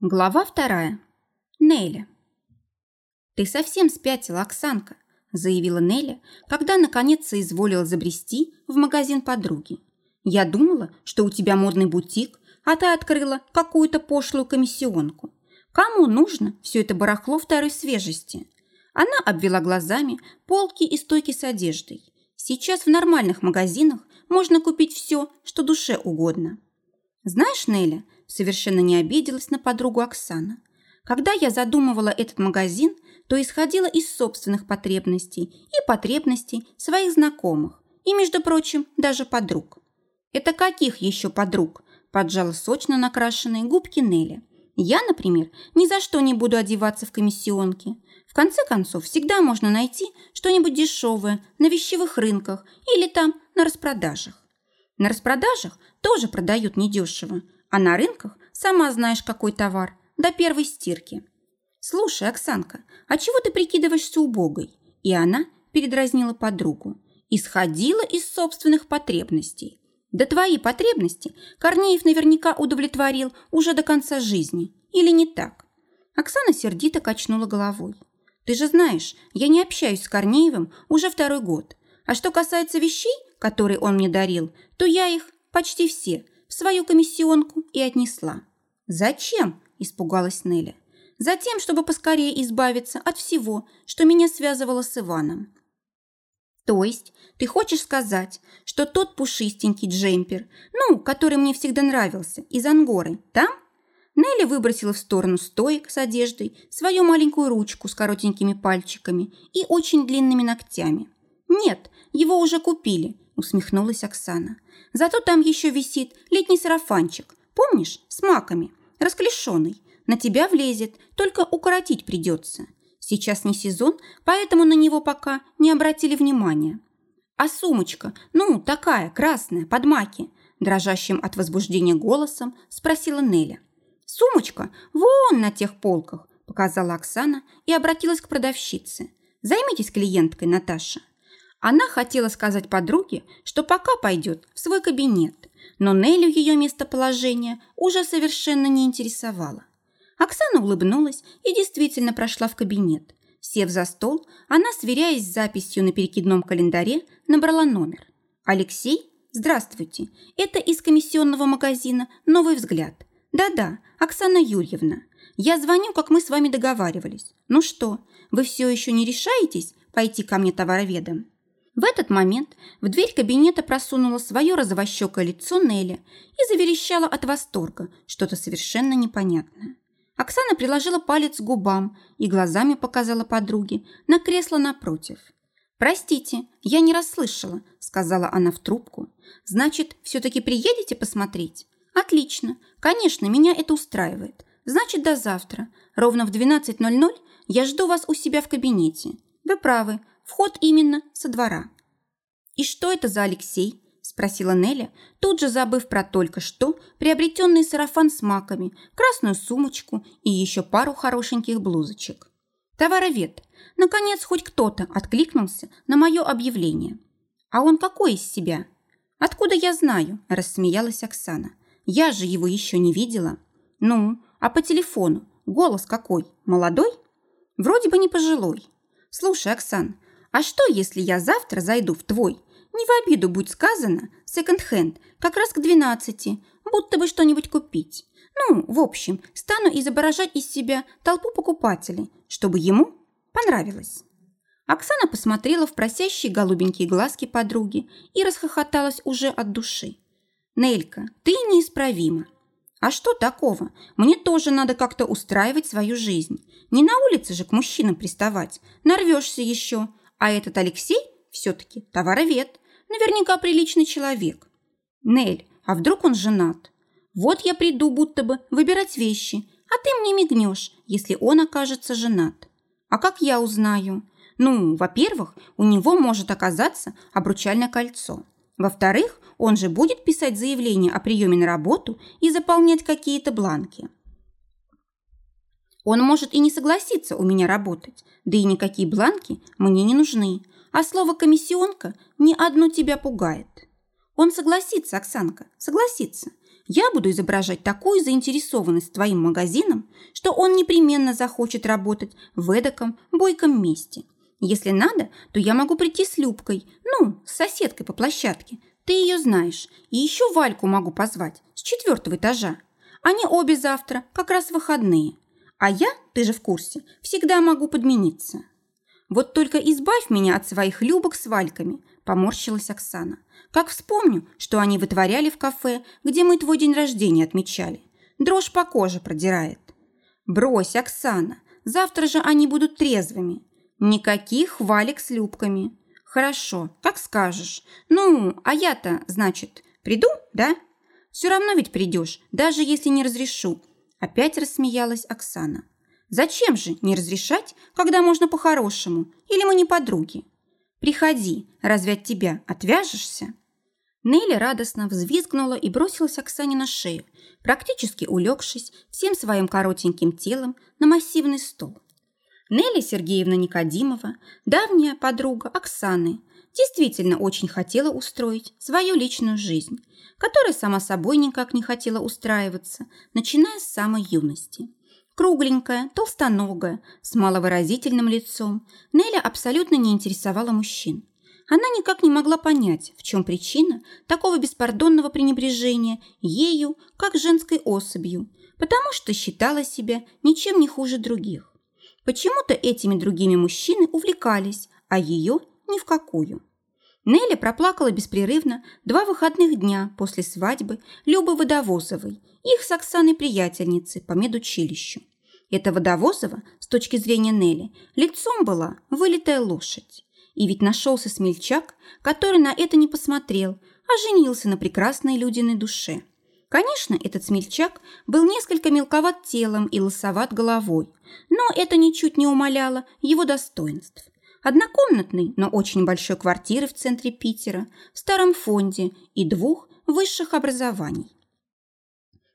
Глава вторая. Неля. «Ты совсем спятила, Оксанка», – заявила Неля, когда наконец соизволила забрести в магазин подруги. «Я думала, что у тебя модный бутик, а ты открыла какую-то пошлую комиссионку. Кому нужно все это барахло второй свежести?» Она обвела глазами полки и стойки с одеждой. Сейчас в нормальных магазинах можно купить все, что душе угодно. Знаешь, Неля, совершенно не обиделась на подругу Оксана. Когда я задумывала этот магазин, то исходила из собственных потребностей и потребностей своих знакомых, и, между прочим, даже подруг. «Это каких еще подруг?» – поджала сочно накрашенные губки Нелли. «Я, например, ни за что не буду одеваться в комиссионке. В конце концов, всегда можно найти что-нибудь дешевое на вещевых рынках или там на распродажах. На распродажах тоже продают недешево, а на рынках сама знаешь, какой товар, до первой стирки. Слушай, Оксанка, а чего ты прикидываешься убогой? И она передразнила подругу. Исходила из собственных потребностей. Да твои потребности Корнеев наверняка удовлетворил уже до конца жизни. Или не так? Оксана сердито качнула головой. Ты же знаешь, я не общаюсь с Корнеевым уже второй год. А что касается вещей, которые он мне дарил, то я их почти все – свою комиссионку и отнесла. «Зачем?» – испугалась Нелли. «Затем, чтобы поскорее избавиться от всего, что меня связывало с Иваном». «То есть ты хочешь сказать, что тот пушистенький джемпер, ну, который мне всегда нравился, из Ангоры, там?» Нелли выбросила в сторону стоек с одеждой свою маленькую ручку с коротенькими пальчиками и очень длинными ногтями. «Нет, его уже купили», – усмехнулась Оксана. Зато там еще висит летний сарафанчик, помнишь, с маками, расклешенный. На тебя влезет, только укоротить придется. Сейчас не сезон, поэтому на него пока не обратили внимания. А сумочка, ну, такая, красная, под маки, дрожащим от возбуждения голосом спросила Неля. «Сумочка вон на тех полках», – показала Оксана и обратилась к продавщице. «Займитесь клиенткой, Наташа». Она хотела сказать подруге, что пока пойдет в свой кабинет, но Нелю ее местоположение уже совершенно не интересовало. Оксана улыбнулась и действительно прошла в кабинет. Сев за стол, она, сверяясь с записью на перекидном календаре, набрала номер. «Алексей? Здравствуйте. Это из комиссионного магазина «Новый взгляд». Да-да, Оксана Юрьевна. Я звоню, как мы с вами договаривались. Ну что, вы все еще не решаетесь пойти ко мне товароведом?» В этот момент в дверь кабинета просунула свое розовощекое лицо Нелли и заверещала от восторга, что-то совершенно непонятное. Оксана приложила палец к губам и глазами показала подруге на кресло напротив. «Простите, я не расслышала», – сказала она в трубку. «Значит, все-таки приедете посмотреть?» «Отлично. Конечно, меня это устраивает. Значит, до завтра. Ровно в 12.00 я жду вас у себя в кабинете. Вы правы, Вход именно со двора. «И что это за Алексей?» – спросила Неля, тут же забыв про только что приобретенный сарафан с маками, красную сумочку и еще пару хорошеньких блузочек. «Товаровед. Наконец, хоть кто-то откликнулся на мое объявление. А он какой из себя?» «Откуда я знаю?» – рассмеялась Оксана. «Я же его еще не видела». «Ну, а по телефону? Голос какой? Молодой?» «Вроде бы не пожилой». «Слушай, Оксан, а что, если я завтра зайду в твой? Не в обиду будь сказано, секонд-хенд, как раз к двенадцати, будто бы что-нибудь купить. Ну, в общем, стану изображать из себя толпу покупателей, чтобы ему понравилось. Оксана посмотрела в просящие голубенькие глазки подруги и расхохоталась уже от души. «Нелька, ты неисправима. А что такого? Мне тоже надо как-то устраивать свою жизнь. Не на улице же к мужчинам приставать. Нарвешься еще. А этот Алексей все-таки товаровед, наверняка приличный человек. Нель, а вдруг он женат? Вот я приду будто бы выбирать вещи, а ты мне мигнешь, если он окажется женат. А как я узнаю? Ну, во-первых, у него может оказаться обручальное кольцо. Во-вторых, он же будет писать заявление о приеме на работу и заполнять какие-то бланки. Он может и не согласиться у меня работать, да и никакие бланки мне не нужны, а слово «комиссионка» ни одну тебя пугает. Он согласится, Оксанка, согласится. Я буду изображать такую заинтересованность твоим магазином, что он непременно захочет работать в эдаком бойком месте. Если надо, то я могу прийти с Любкой, ну, с соседкой по площадке. Ты ее знаешь. И еще Вальку могу позвать с четвертого этажа. Они обе завтра, как раз выходные. А я, ты же в курсе, всегда могу подмениться. Вот только избавь меня от своих любок с Вальками, поморщилась Оксана. Как вспомню, что они вытворяли в кафе, где мы твой день рождения отмечали. Дрожь по коже продирает. Брось, Оксана, завтра же они будут трезвыми. Никаких валик с любками. Хорошо, как скажешь. Ну, а я-то, значит, приду, да? Все равно ведь придешь, даже если не разрешу. Опять рассмеялась Оксана. Зачем же не разрешать, когда можно по-хорошему? Или мы не подруги? Приходи, разве от тебя отвяжешься?» Нелли радостно взвизгнула и бросилась Оксане на шею, практически улегшись всем своим коротеньким телом на массивный стол. Нелли Сергеевна Никодимова, давняя подруга Оксаны, действительно очень хотела устроить свою личную жизнь, которая сама собой никак не хотела устраиваться, начиная с самой юности. Кругленькая, толстоногая, с маловыразительным лицом, Неля абсолютно не интересовала мужчин. Она никак не могла понять, в чем причина такого беспардонного пренебрежения ею, как женской особью, потому что считала себя ничем не хуже других. Почему-то этими другими мужчины увлекались, а ее ни в какую. Нелли проплакала беспрерывно два выходных дня после свадьбы Любы Водовозовой, их с Оксаной приятельницы по медучилищу. Эта Водовозова, с точки зрения Нелли, лицом была вылитая лошадь. И ведь нашелся смельчак, который на это не посмотрел, а женился на прекрасной Людиной душе. Конечно, этот смельчак был несколько мелковат телом и лысоват головой, но это ничуть не умаляло его достоинств. Однокомнатной, но очень большой квартиры в центре Питера, в старом фонде и двух высших образований.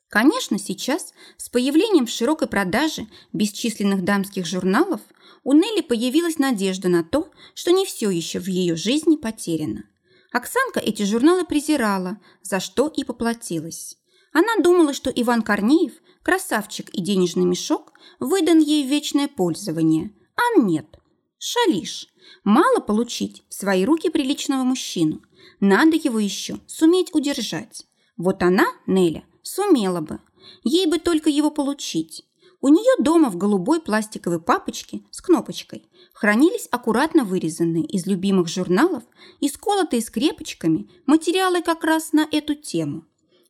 Конечно, сейчас, с появлением в широкой продаже бесчисленных дамских журналов, у Нелли появилась надежда на то, что не все еще в ее жизни потеряно. Оксанка эти журналы презирала, за что и поплатилась. Она думала, что Иван Корнеев, красавчик и денежный мешок, выдан ей в вечное пользование, а нет – Шалиш. Мало получить в свои руки приличного мужчину. Надо его еще суметь удержать. Вот она, Неля, сумела бы. Ей бы только его получить. У нее дома в голубой пластиковой папочке с кнопочкой хранились аккуратно вырезанные из любимых журналов и сколотые скрепочками материалы как раз на эту тему.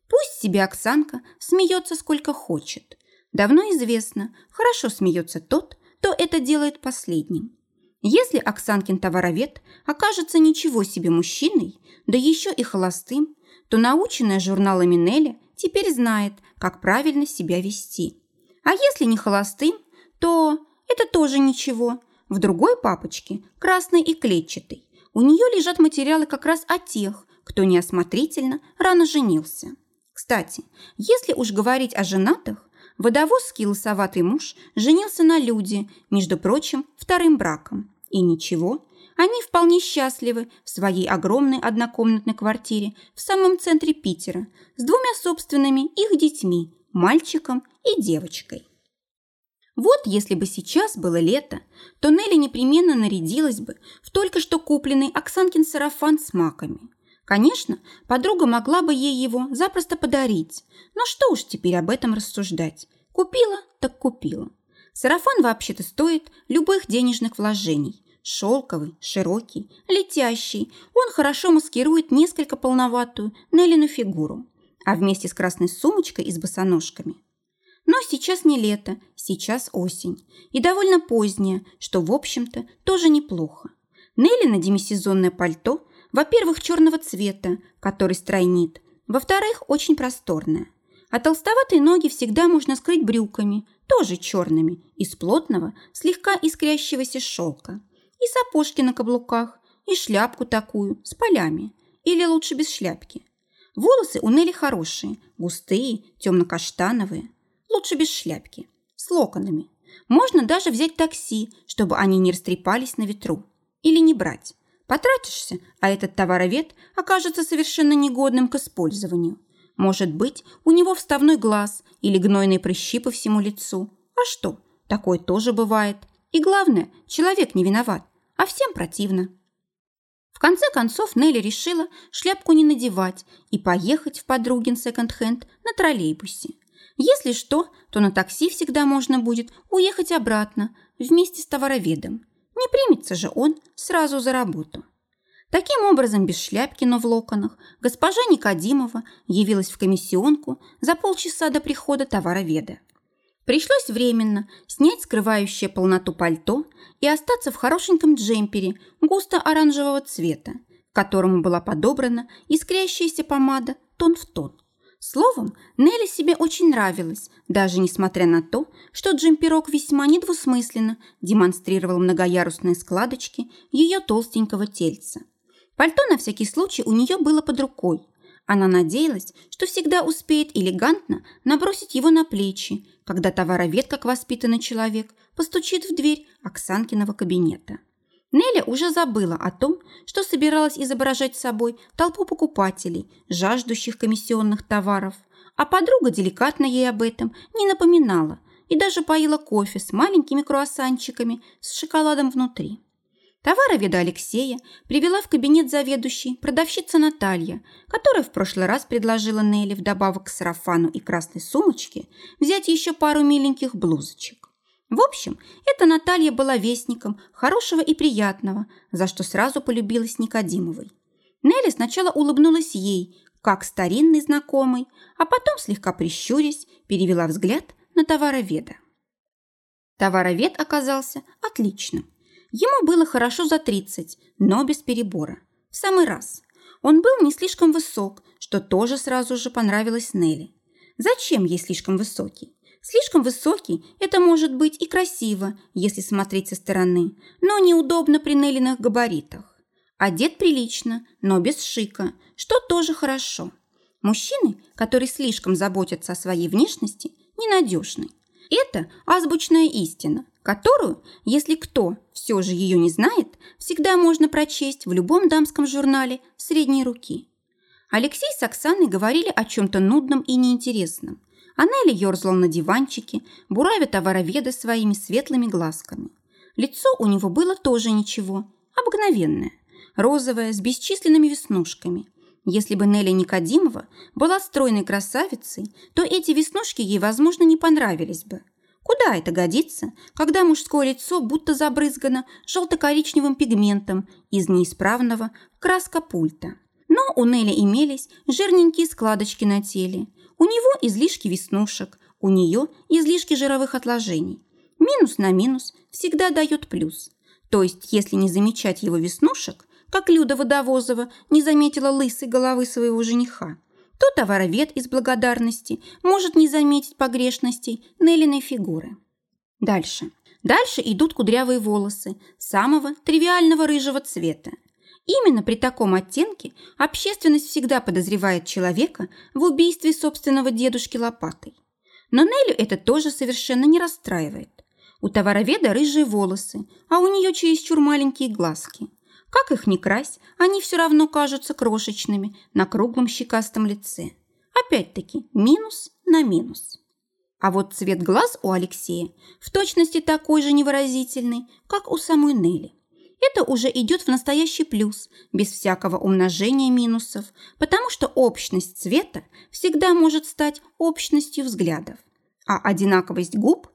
Пусть себе Оксанка смеется сколько хочет. Давно известно, хорошо смеется тот, кто это делает последним. Если Оксанкин товаровед окажется ничего себе мужчиной, да еще и холостым, то наученная журналами Неля теперь знает, как правильно себя вести. А если не холостым, то это тоже ничего. В другой папочке, красной и клетчатой, у нее лежат материалы как раз о тех, кто неосмотрительно рано женился. Кстати, если уж говорить о женатых, водовозский лысоватый муж женился на Люде, между прочим, вторым браком. И ничего, они вполне счастливы в своей огромной однокомнатной квартире в самом центре Питера с двумя собственными их детьми, мальчиком и девочкой. Вот если бы сейчас было лето, то Нелли непременно нарядилась бы в только что купленный Оксанкин сарафан с маками. Конечно, подруга могла бы ей его запросто подарить, но что уж теперь об этом рассуждать. Купила, так купила. Сарафан вообще-то стоит любых денежных вложений. Шелковый, широкий, летящий, он хорошо маскирует несколько полноватую Неллину фигуру, а вместе с красной сумочкой и с босоножками. Но сейчас не лето, сейчас осень, и довольно поздняя, что, в общем-то, тоже неплохо. Неллина демисезонное пальто, во-первых, черного цвета, который стройнит, во-вторых, очень просторное. А толстоватые ноги всегда можно скрыть брюками, тоже черными, из плотного, слегка искрящегося шелка и сапожки на каблуках, и шляпку такую, с полями. Или лучше без шляпки. Волосы у Нелли хорошие, густые, темно-каштановые. Лучше без шляпки, с локонами. Можно даже взять такси, чтобы они не растрепались на ветру. Или не брать. Потратишься, а этот товаровед окажется совершенно негодным к использованию. Может быть, у него вставной глаз или гнойные прыщи по всему лицу. А что, такое тоже бывает. И главное, человек не виноват, а всем противно. В конце концов Нелли решила шляпку не надевать и поехать в подругин секонд-хенд на троллейбусе. Если что, то на такси всегда можно будет уехать обратно вместе с товароведом. Не примется же он сразу за работу. Таким образом, без шляпки, но в локонах, госпожа Никодимова явилась в комиссионку за полчаса до прихода товароведа. Пришлось временно снять скрывающее полноту пальто и остаться в хорошеньком джемпере густо-оранжевого цвета, к которому была подобрана искрящаяся помада тон в тон. Словом, Нелли себе очень нравилась, даже несмотря на то, что джемперок весьма недвусмысленно демонстрировал многоярусные складочки ее толстенького тельца. Пальто на всякий случай у нее было под рукой. Она надеялась, что всегда успеет элегантно набросить его на плечи, когда товаровед, как воспитанный человек, постучит в дверь Оксанкиного кабинета. Неля уже забыла о том, что собиралась изображать собой толпу покупателей, жаждущих комиссионных товаров, а подруга деликатно ей об этом не напоминала и даже поила кофе с маленькими круассанчиками с шоколадом внутри. Товароведа Алексея привела в кабинет заведующей продавщица Наталья, которая в прошлый раз предложила Нелли вдобавок к сарафану и красной сумочке взять еще пару миленьких блузочек. В общем, эта Наталья была вестником хорошего и приятного, за что сразу полюбилась Никодимовой. Нелли сначала улыбнулась ей, как старинный знакомый, а потом, слегка прищурясь, перевела взгляд на товароведа. Товаровед оказался отличным. Ему было хорошо за 30, но без перебора. В самый раз. Он был не слишком высок, что тоже сразу же понравилось Нелли. Зачем ей слишком высокий? Слишком высокий – это может быть и красиво, если смотреть со стороны, но неудобно при Неллиных габаритах. Одет прилично, но без шика, что тоже хорошо. Мужчины, которые слишком заботятся о своей внешности, ненадежны. Это азбучная истина, которую, если кто все же ее не знает, всегда можно прочесть в любом дамском журнале средней руки. Алексей с Оксаной говорили о чем-то нудном и неинтересном – а Нелли ерзала на диванчике, буравя товароведа своими светлыми глазками. Лицо у него было тоже ничего, обыкновенное, розовое, с бесчисленными веснушками. Если бы Нелли Никодимова была стройной красавицей, то эти веснушки ей, возможно, не понравились бы. Куда это годится, когда мужское лицо будто забрызгано желто-коричневым пигментом из неисправного краскопульта? Но у Нелли имелись жирненькие складочки на теле, у него излишки веснушек, у нее излишки жировых отложений. Минус на минус всегда дает плюс. То есть, если не замечать его веснушек, как Люда Водовозова не заметила лысой головы своего жениха, то товаровед из благодарности может не заметить погрешностей Неллиной фигуры. Дальше. Дальше идут кудрявые волосы самого тривиального рыжего цвета, Именно при таком оттенке общественность всегда подозревает человека в убийстве собственного дедушки лопатой. Но Нелю это тоже совершенно не расстраивает. У товароведа рыжие волосы, а у нее чересчур маленькие глазки. Как их ни крась, они все равно кажутся крошечными на круглом щекастом лице. Опять-таки, минус на минус. А вот цвет глаз у Алексея в точности такой же невыразительный, как у самой Нелли это уже идет в настоящий плюс, без всякого умножения минусов, потому что общность цвета всегда может стать общностью взглядов. А одинаковость губ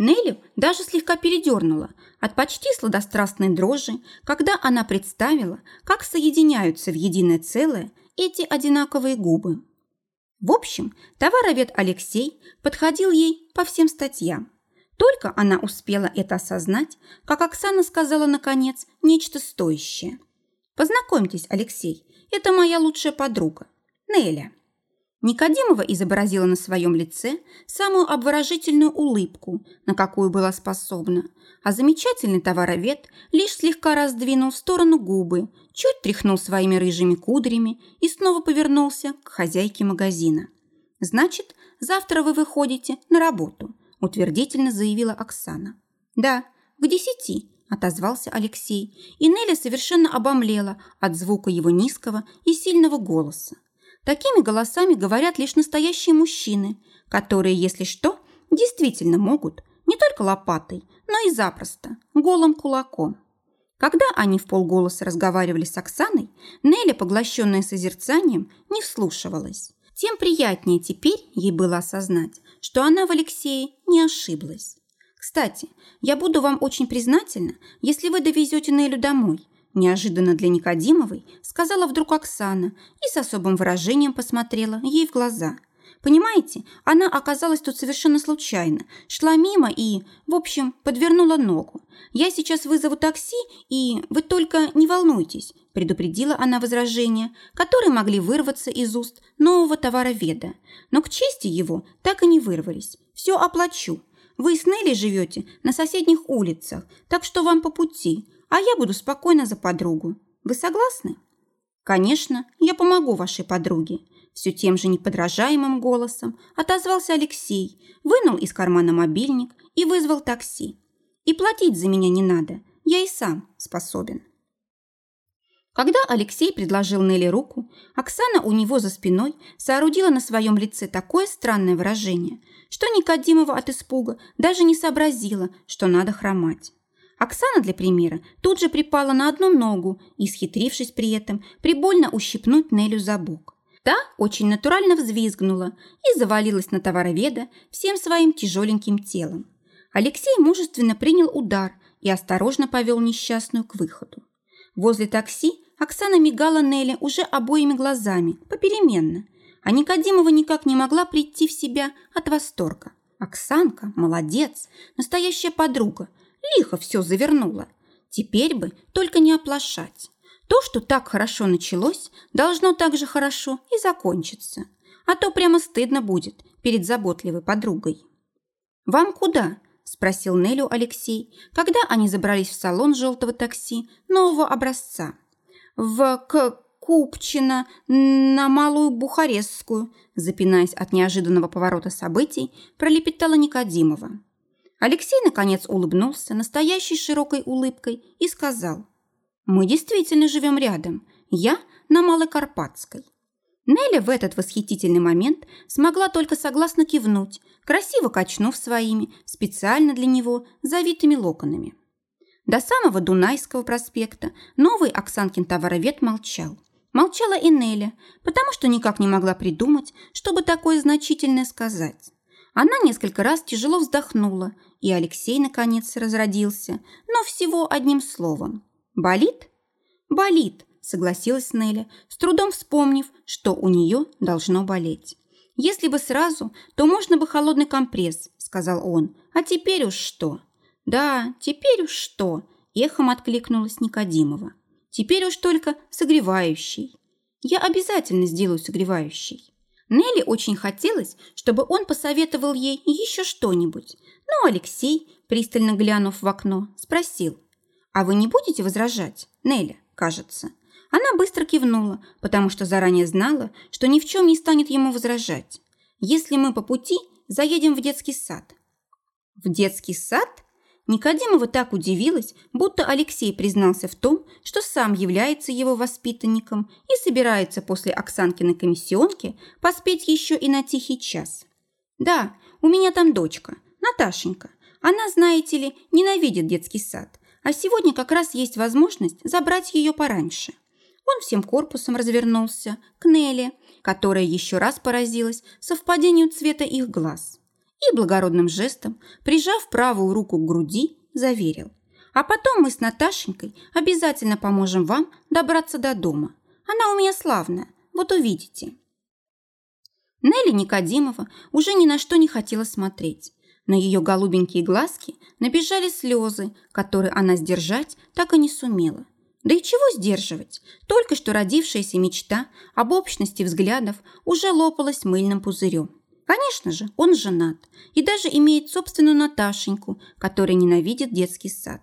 Нелли даже слегка передернула от почти сладострастной дрожи, когда она представила, как соединяются в единое целое эти одинаковые губы. В общем, товаровед Алексей подходил ей по всем статьям. Только она успела это осознать, как Оксана сказала, наконец, нечто стоящее. «Познакомьтесь, Алексей, это моя лучшая подруга, Неля». Никодимова изобразила на своем лице самую обворожительную улыбку, на какую была способна, а замечательный товаровед лишь слегка раздвинул в сторону губы, чуть тряхнул своими рыжими кудрями и снова повернулся к хозяйке магазина. «Значит, завтра вы выходите на работу утвердительно заявила Оксана. «Да, к десяти», – отозвался Алексей, и Нелли совершенно обомлела от звука его низкого и сильного голоса. Такими голосами говорят лишь настоящие мужчины, которые, если что, действительно могут не только лопатой, но и запросто, голым кулаком. Когда они в полголоса разговаривали с Оксаной, Неля, поглощенная созерцанием, не вслушивалась. Тем приятнее теперь ей было осознать, что она в Алексее не ошиблась. «Кстати, я буду вам очень признательна, если вы довезете Нелю домой», неожиданно для Никодимовой сказала вдруг Оксана и с особым выражением посмотрела ей в глаза. Понимаете, она оказалась тут совершенно случайно, шла мимо и, в общем, подвернула ногу. Я сейчас вызову такси, и вы только не волнуйтесь, предупредила она возражения, которые могли вырваться из уст нового товароведа. Но к чести его так и не вырвались. Все оплачу. Вы с Нелли живете на соседних улицах, так что вам по пути, а я буду спокойно за подругу. Вы согласны? Конечно, я помогу вашей подруге. Все тем же неподражаемым голосом отозвался Алексей, вынул из кармана мобильник и вызвал такси. И платить за меня не надо, я и сам способен. Когда Алексей предложил Нелли руку, Оксана у него за спиной соорудила на своем лице такое странное выражение, что Никодимова от испуга даже не сообразила, что надо хромать. Оксана для примера тут же припала на одну ногу и, схитрившись при этом, прибольно ущипнуть Нелю за бок. Та очень натурально взвизгнула и завалилась на товароведа всем своим тяжеленьким телом. Алексей мужественно принял удар и осторожно повел несчастную к выходу. Возле такси Оксана мигала Нелли уже обоими глазами, попеременно – а Никодимова никак не могла прийти в себя от восторга. Оксанка, молодец, настоящая подруга, лихо все завернула. Теперь бы только не оплошать. То, что так хорошо началось, должно так же хорошо и закончиться. А то прямо стыдно будет перед заботливой подругой. «Вам куда?» – спросил Нелю Алексей, когда они забрались в салон желтого такси нового образца. «В к Купчино на Малую Бухарестскую», запинаясь от неожиданного поворота событий, пролепетала Никодимова. Алексей, наконец, улыбнулся настоящей широкой улыбкой и сказал, «Мы действительно живем рядом. Я на Малой Карпатской». Неля в этот восхитительный момент смогла только согласно кивнуть, красиво качнув своими, специально для него, завитыми локонами. До самого Дунайского проспекта новый Оксанкин товаровед молчал. Молчала и Неля, потому что никак не могла придумать, чтобы такое значительное сказать. Она несколько раз тяжело вздохнула, и Алексей наконец разродился, но всего одним словом. «Болит?» «Болит», – согласилась Неля, с трудом вспомнив, что у нее должно болеть. «Если бы сразу, то можно бы холодный компресс», – сказал он. «А теперь уж что?» «Да, теперь уж что?» – эхом откликнулась Никодимова. Теперь уж только согревающий. Я обязательно сделаю согревающий. Нелли очень хотелось, чтобы он посоветовал ей еще что-нибудь. Но Алексей, пристально глянув в окно, спросил. «А вы не будете возражать, Нелли, кажется?» Она быстро кивнула, потому что заранее знала, что ни в чем не станет ему возражать. «Если мы по пути заедем в детский сад». «В детский сад?» Никодимова так удивилась, будто Алексей признался в том, что сам является его воспитанником и собирается после Оксанкиной комиссионки поспеть еще и на тихий час. «Да, у меня там дочка, Наташенька. Она, знаете ли, ненавидит детский сад, а сегодня как раз есть возможность забрать ее пораньше». Он всем корпусом развернулся к Нелли, которая еще раз поразилась совпадению цвета их глаз и благородным жестом, прижав правую руку к груди, заверил. «А потом мы с Наташенькой обязательно поможем вам добраться до дома. Она у меня славная, вот увидите». Нелли Никодимова уже ни на что не хотела смотреть. На ее голубенькие глазки набежали слезы, которые она сдержать так и не сумела. Да и чего сдерживать? Только что родившаяся мечта об общности взглядов уже лопалась мыльным пузырем. Конечно же, он женат и даже имеет собственную Наташеньку, которая ненавидит детский сад.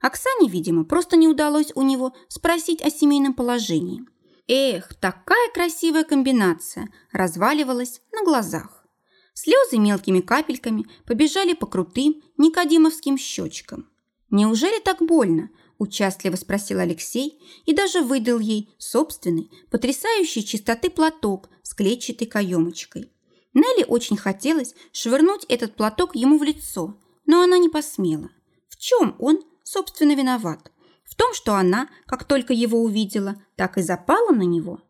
Оксане, видимо, просто не удалось у него спросить о семейном положении. Эх, такая красивая комбинация разваливалась на глазах. Слезы мелкими капельками побежали по крутым никодимовским щечкам. Неужели так больно? Участливо спросил Алексей и даже выдал ей собственный, потрясающий чистоты платок с клетчатой каемочкой. Нелли очень хотелось швырнуть этот платок ему в лицо, но она не посмела. В чем он, собственно, виноват? В том, что она, как только его увидела, так и запала на него.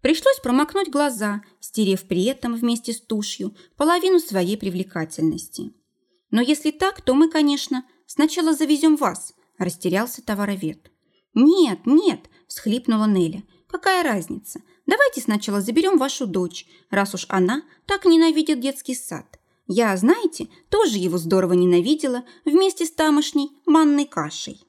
Пришлось промокнуть глаза, стерев при этом вместе с тушью половину своей привлекательности. Но если так, то мы, конечно, сначала завезем вас, растерялся товаровед. «Нет, нет!» – всхлипнула Неля. «Какая разница? Давайте сначала заберем вашу дочь, раз уж она так ненавидит детский сад. Я, знаете, тоже его здорово ненавидела вместе с тамошней манной кашей».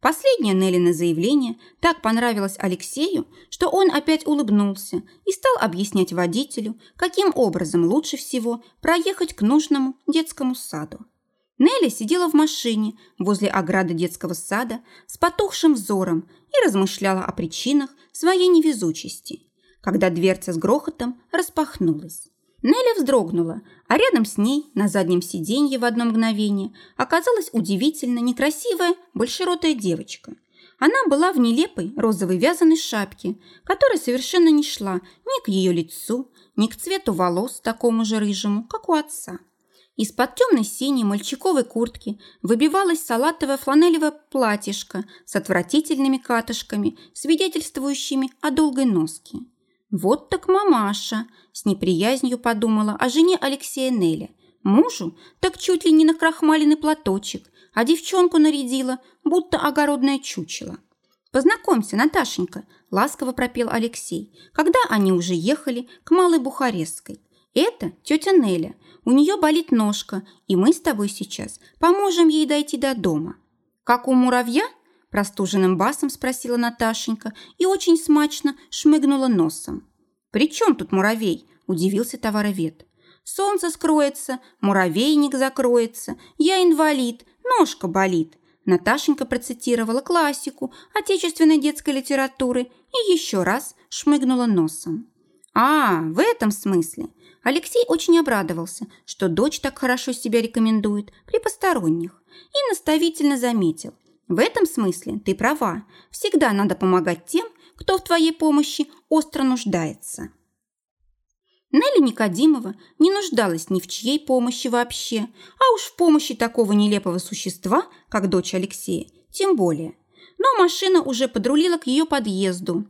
Последнее Неллина заявление так понравилось Алексею, что он опять улыбнулся и стал объяснять водителю, каким образом лучше всего проехать к нужному детскому саду. Нелли сидела в машине возле ограды детского сада с потухшим взором и размышляла о причинах своей невезучести, когда дверца с грохотом распахнулась. Нелли вздрогнула, а рядом с ней, на заднем сиденье в одно мгновение, оказалась удивительно некрасивая большеротая девочка. Она была в нелепой розовой вязаной шапке, которая совершенно не шла ни к ее лицу, ни к цвету волос такому же рыжему, как у отца. Из-под темной синей мальчиковой куртки выбивалось салатовое фланелевое платьишко с отвратительными катышками, свидетельствующими о долгой носке. «Вот так мамаша!» – с неприязнью подумала о жене Алексея Неля. Мужу так чуть ли не на крахмаленный платочек, а девчонку нарядила, будто огородное чучело. «Познакомься, Наташенька», – ласково пропел Алексей, когда они уже ехали к Малой Бухарестской. «Это тетя Неля, у нее болит ножка, и мы с тобой сейчас поможем ей дойти до дома». «Как у муравья?» – простуженным басом спросила Наташенька и очень смачно шмыгнула носом. «При чем тут муравей?» – удивился товаровед. «Солнце скроется, муравейник закроется, я инвалид, ножка болит». Наташенька процитировала классику отечественной детской литературы и еще раз шмыгнула носом. «А, в этом смысле. Алексей очень обрадовался, что дочь так хорошо себя рекомендует при посторонних, и наставительно заметил. В этом смысле ты права. Всегда надо помогать тем, кто в твоей помощи остро нуждается. Нелли Никодимова не нуждалась ни в чьей помощи вообще, а уж в помощи такого нелепого существа, как дочь Алексея, тем более. Но машина уже подрулила к ее подъезду,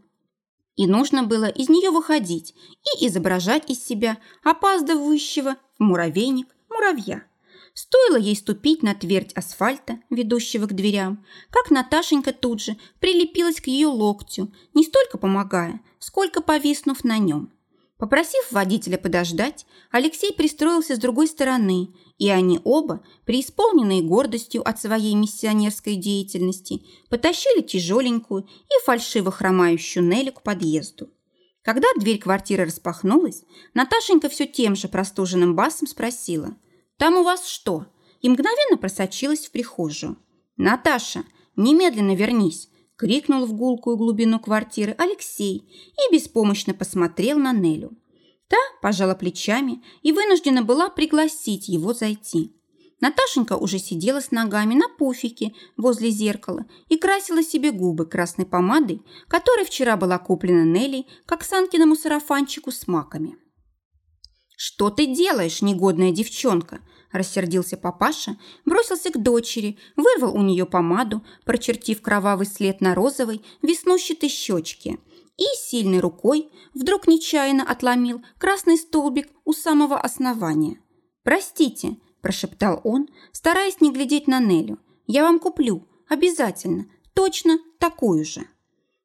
и нужно было из нее выходить и изображать из себя опаздывающего в муравейник муравья. Стоило ей ступить на твердь асфальта, ведущего к дверям, как Наташенька тут же прилепилась к ее локтю, не столько помогая, сколько повиснув на нем. Попросив водителя подождать, Алексей пристроился с другой стороны, и они оба, преисполненные гордостью от своей миссионерской деятельности, потащили тяжеленькую и фальшиво хромающую Нелли к подъезду. Когда дверь квартиры распахнулась, Наташенька все тем же простуженным басом спросила «Там у вас что?» и мгновенно просочилась в прихожую. «Наташа, немедленно вернись!» – крикнул в гулкую глубину квартиры Алексей и беспомощно посмотрел на Нелю. Та пожала плечами и вынуждена была пригласить его зайти. Наташенька уже сидела с ногами на пуфике возле зеркала и красила себе губы красной помадой, которая вчера была куплена Нелли как Санкиному сарафанчику с маками. «Что ты делаешь, негодная девчонка?» Рассердился папаша, бросился к дочери, вырвал у нее помаду, прочертив кровавый след на розовой, веснущатой щечке, и сильной рукой вдруг нечаянно отломил красный столбик у самого основания. «Простите», – прошептал он, стараясь не глядеть на Нелю, – «я вам куплю, обязательно, точно такую же».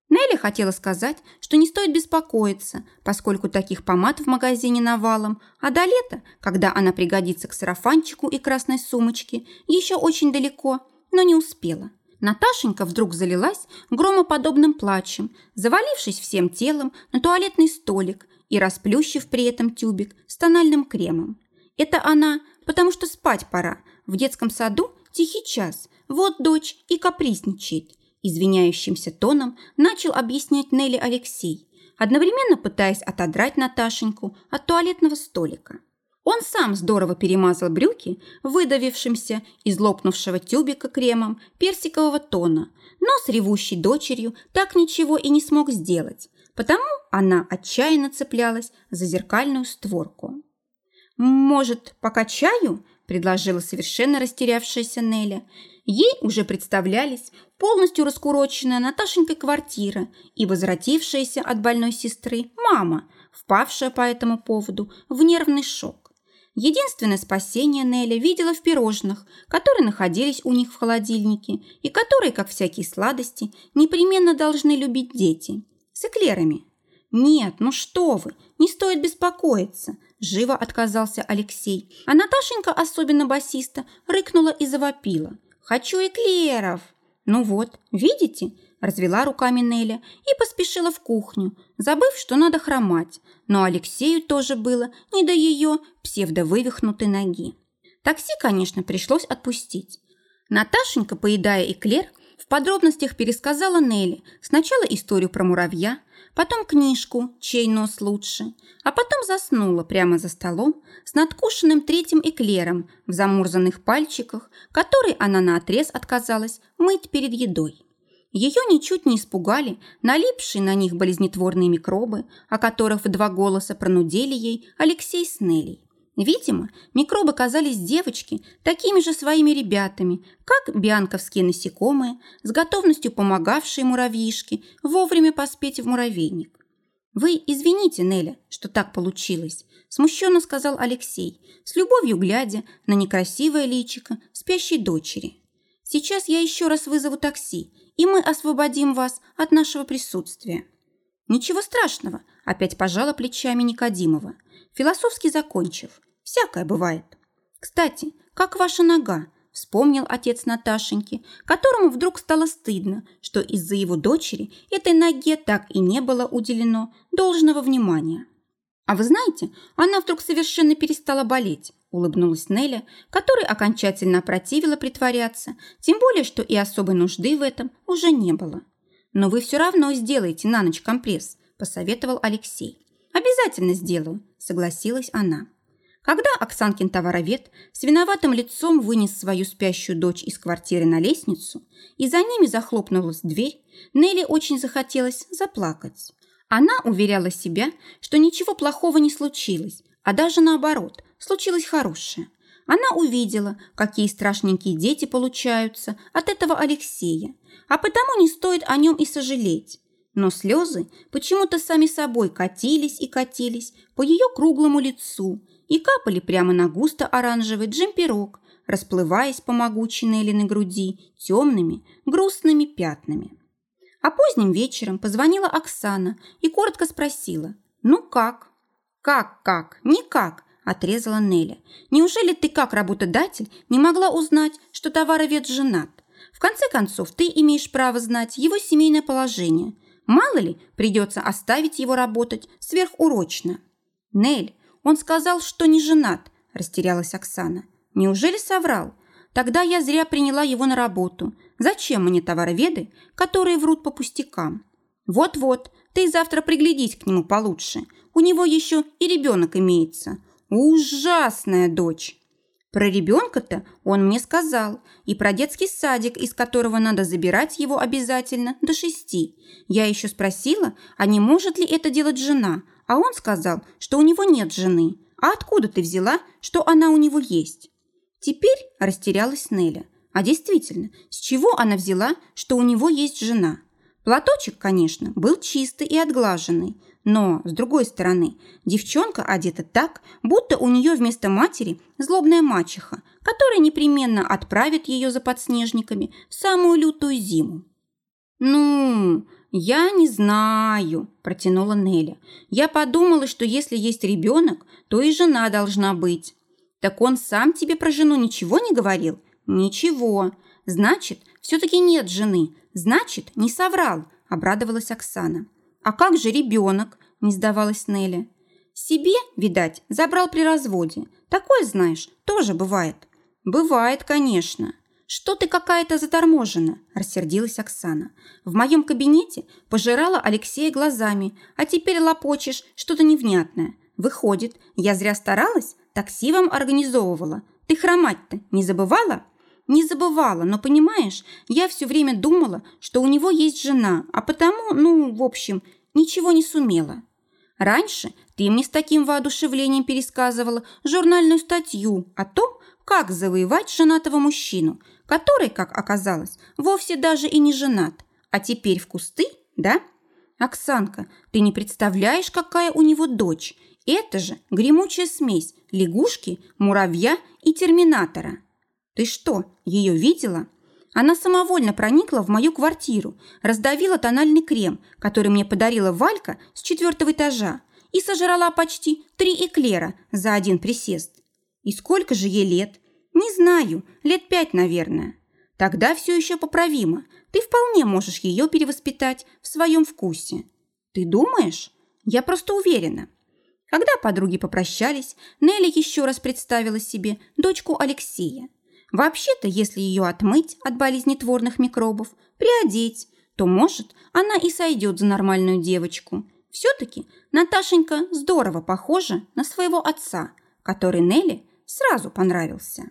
Нелли хотела сказать, что не стоит беспокоиться, поскольку таких помад в магазине навалом, а до лета, когда она пригодится к сарафанчику и красной сумочке, еще очень далеко, но не успела. Наташенька вдруг залилась громоподобным плачем, завалившись всем телом на туалетный столик и расплющив при этом тюбик с тональным кремом. Это она, потому что спать пора. В детском саду тихий час. Вот дочь и капризничает. Извиняющимся тоном начал объяснять Нелли Алексей, одновременно пытаясь отодрать Наташеньку от туалетного столика. Он сам здорово перемазал брюки, выдавившимся из лопнувшего тюбика кремом персикового тона, но с ревущей дочерью так ничего и не смог сделать, потому она отчаянно цеплялась за зеркальную створку. «Может, пока чаю?» – предложила совершенно растерявшаяся Неля. Ей уже представлялись полностью раскуроченная Наташенькой квартира и возвратившаяся от больной сестры мама, впавшая по этому поводу в нервный шок. Единственное спасение Неля видела в пирожных, которые находились у них в холодильнике и которые, как всякие сладости, непременно должны любить дети. С эклерами. «Нет, ну что вы, не стоит беспокоиться», – живо отказался Алексей. А Наташенька, особенно басиста, рыкнула и завопила. «Хочу эклеров!» «Ну вот, видите?» – развела руками Неля и поспешила в кухню, забыв, что надо хромать. Но Алексею тоже было не до ее псевдовывихнутой ноги. Такси, конечно, пришлось отпустить. Наташенька, поедая эклер, в подробностях пересказала Нелли сначала историю про муравья, потом книжку «Чей нос лучше», а потом заснула прямо за столом с надкушенным третьим эклером в замурзанных пальчиках, который она наотрез отказалась мыть перед едой. Ее ничуть не испугали налипшие на них болезнетворные микробы, о которых в два голоса пронудели ей Алексей с. Видимо, микробы казались девочке такими же своими ребятами, как бианковские насекомые, с готовностью помогавшие муравьишке вовремя поспеть в муравейник. «Вы извините, Неля, что так получилось», – смущенно сказал Алексей, с любовью глядя на некрасивое личико спящей дочери. «Сейчас я еще раз вызову такси, и мы освободим вас от нашего присутствия». «Ничего страшного», – опять пожала плечами Никодимова, философски закончив – Всякое бывает. Кстати, как ваша нога? Вспомнил отец Наташеньки, которому вдруг стало стыдно, что из-за его дочери этой ноге так и не было уделено должного внимания. А вы знаете, она вдруг совершенно перестала болеть, улыбнулась Неля, которой окончательно опротивила притворяться, тем более, что и особой нужды в этом уже не было. «Но вы все равно сделаете на ночь компресс», – посоветовал Алексей. «Обязательно сделаю», – согласилась она. Когда Оксанкин товаровед с виноватым лицом вынес свою спящую дочь из квартиры на лестницу, и за ними захлопнулась дверь, Нелли очень захотелось заплакать. Она уверяла себя, что ничего плохого не случилось, а даже наоборот, случилось хорошее. Она увидела, какие страшненькие дети получаются от этого Алексея, а потому не стоит о нем и сожалеть. Но слезы почему-то сами собой катились и катились по ее круглому лицу, и капали прямо на густо-оранжевый джемперок, расплываясь по могучей Неллиной груди темными, грустными пятнами. А поздним вечером позвонила Оксана и коротко спросила «Ну как?» «Как-как? Никак!» – отрезала Неля. «Неужели ты, как работодатель, не могла узнать, что товаровед женат? В конце концов, ты имеешь право знать его семейное положение. Мало ли, придется оставить его работать сверхурочно». «Нель, он сказал, что не женат, растерялась Оксана. Неужели соврал? Тогда я зря приняла его на работу. Зачем мне товароведы, которые врут по пустякам? Вот-вот, ты завтра приглядись к нему получше. У него еще и ребенок имеется. Ужасная дочь. Про ребенка-то он мне сказал, и про детский садик, из которого надо забирать его обязательно до шести. Я еще спросила, а не может ли это делать жена, а он сказал, что у него нет жены. А откуда ты взяла, что она у него есть? Теперь растерялась Неля. А действительно, с чего она взяла, что у него есть жена? Платочек, конечно, был чистый и отглаженный, но, с другой стороны, девчонка одета так, будто у нее вместо матери злобная мачеха, которая непременно отправит ее за подснежниками в самую лютую зиму. «Ну, «Я не знаю», – протянула Неля. «Я подумала, что если есть ребенок, то и жена должна быть». «Так он сам тебе про жену ничего не говорил?» «Ничего. Значит, все-таки нет жены. Значит, не соврал», – обрадовалась Оксана. «А как же ребенок?» – не сдавалась Неля. «Себе, видать, забрал при разводе. Такое, знаешь, тоже бывает». «Бывает, конечно». «Что ты какая-то заторможена?» – рассердилась Оксана. «В моем кабинете пожирала Алексея глазами, а теперь лопочешь что-то невнятное. Выходит, я зря старалась? Такси вам организовывала. Ты хромать-то не забывала?» «Не забывала, но, понимаешь, я все время думала, что у него есть жена, а потому, ну, в общем, ничего не сумела. Раньше ты мне с таким воодушевлением пересказывала журнальную статью о том, как завоевать женатого мужчину, который, как оказалось, вовсе даже и не женат, а теперь в кусты, да? Оксанка, ты не представляешь, какая у него дочь. Это же гремучая смесь лягушки, муравья и терминатора. Ты что, ее видела? Она самовольно проникла в мою квартиру, раздавила тональный крем, который мне подарила Валька с четвертого этажа, и сожрала почти три эклера за один присест. И сколько же ей лет? Не знаю, лет пять, наверное. Тогда все еще поправимо. Ты вполне можешь ее перевоспитать в своем вкусе. Ты думаешь? Я просто уверена. Когда подруги попрощались, Нелли еще раз представила себе дочку Алексея. Вообще-то, если ее отмыть от болезнетворных микробов, приодеть, то, может, она и сойдет за нормальную девочку. Все-таки Наташенька здорово похожа на своего отца, который Нелли сразу понравился.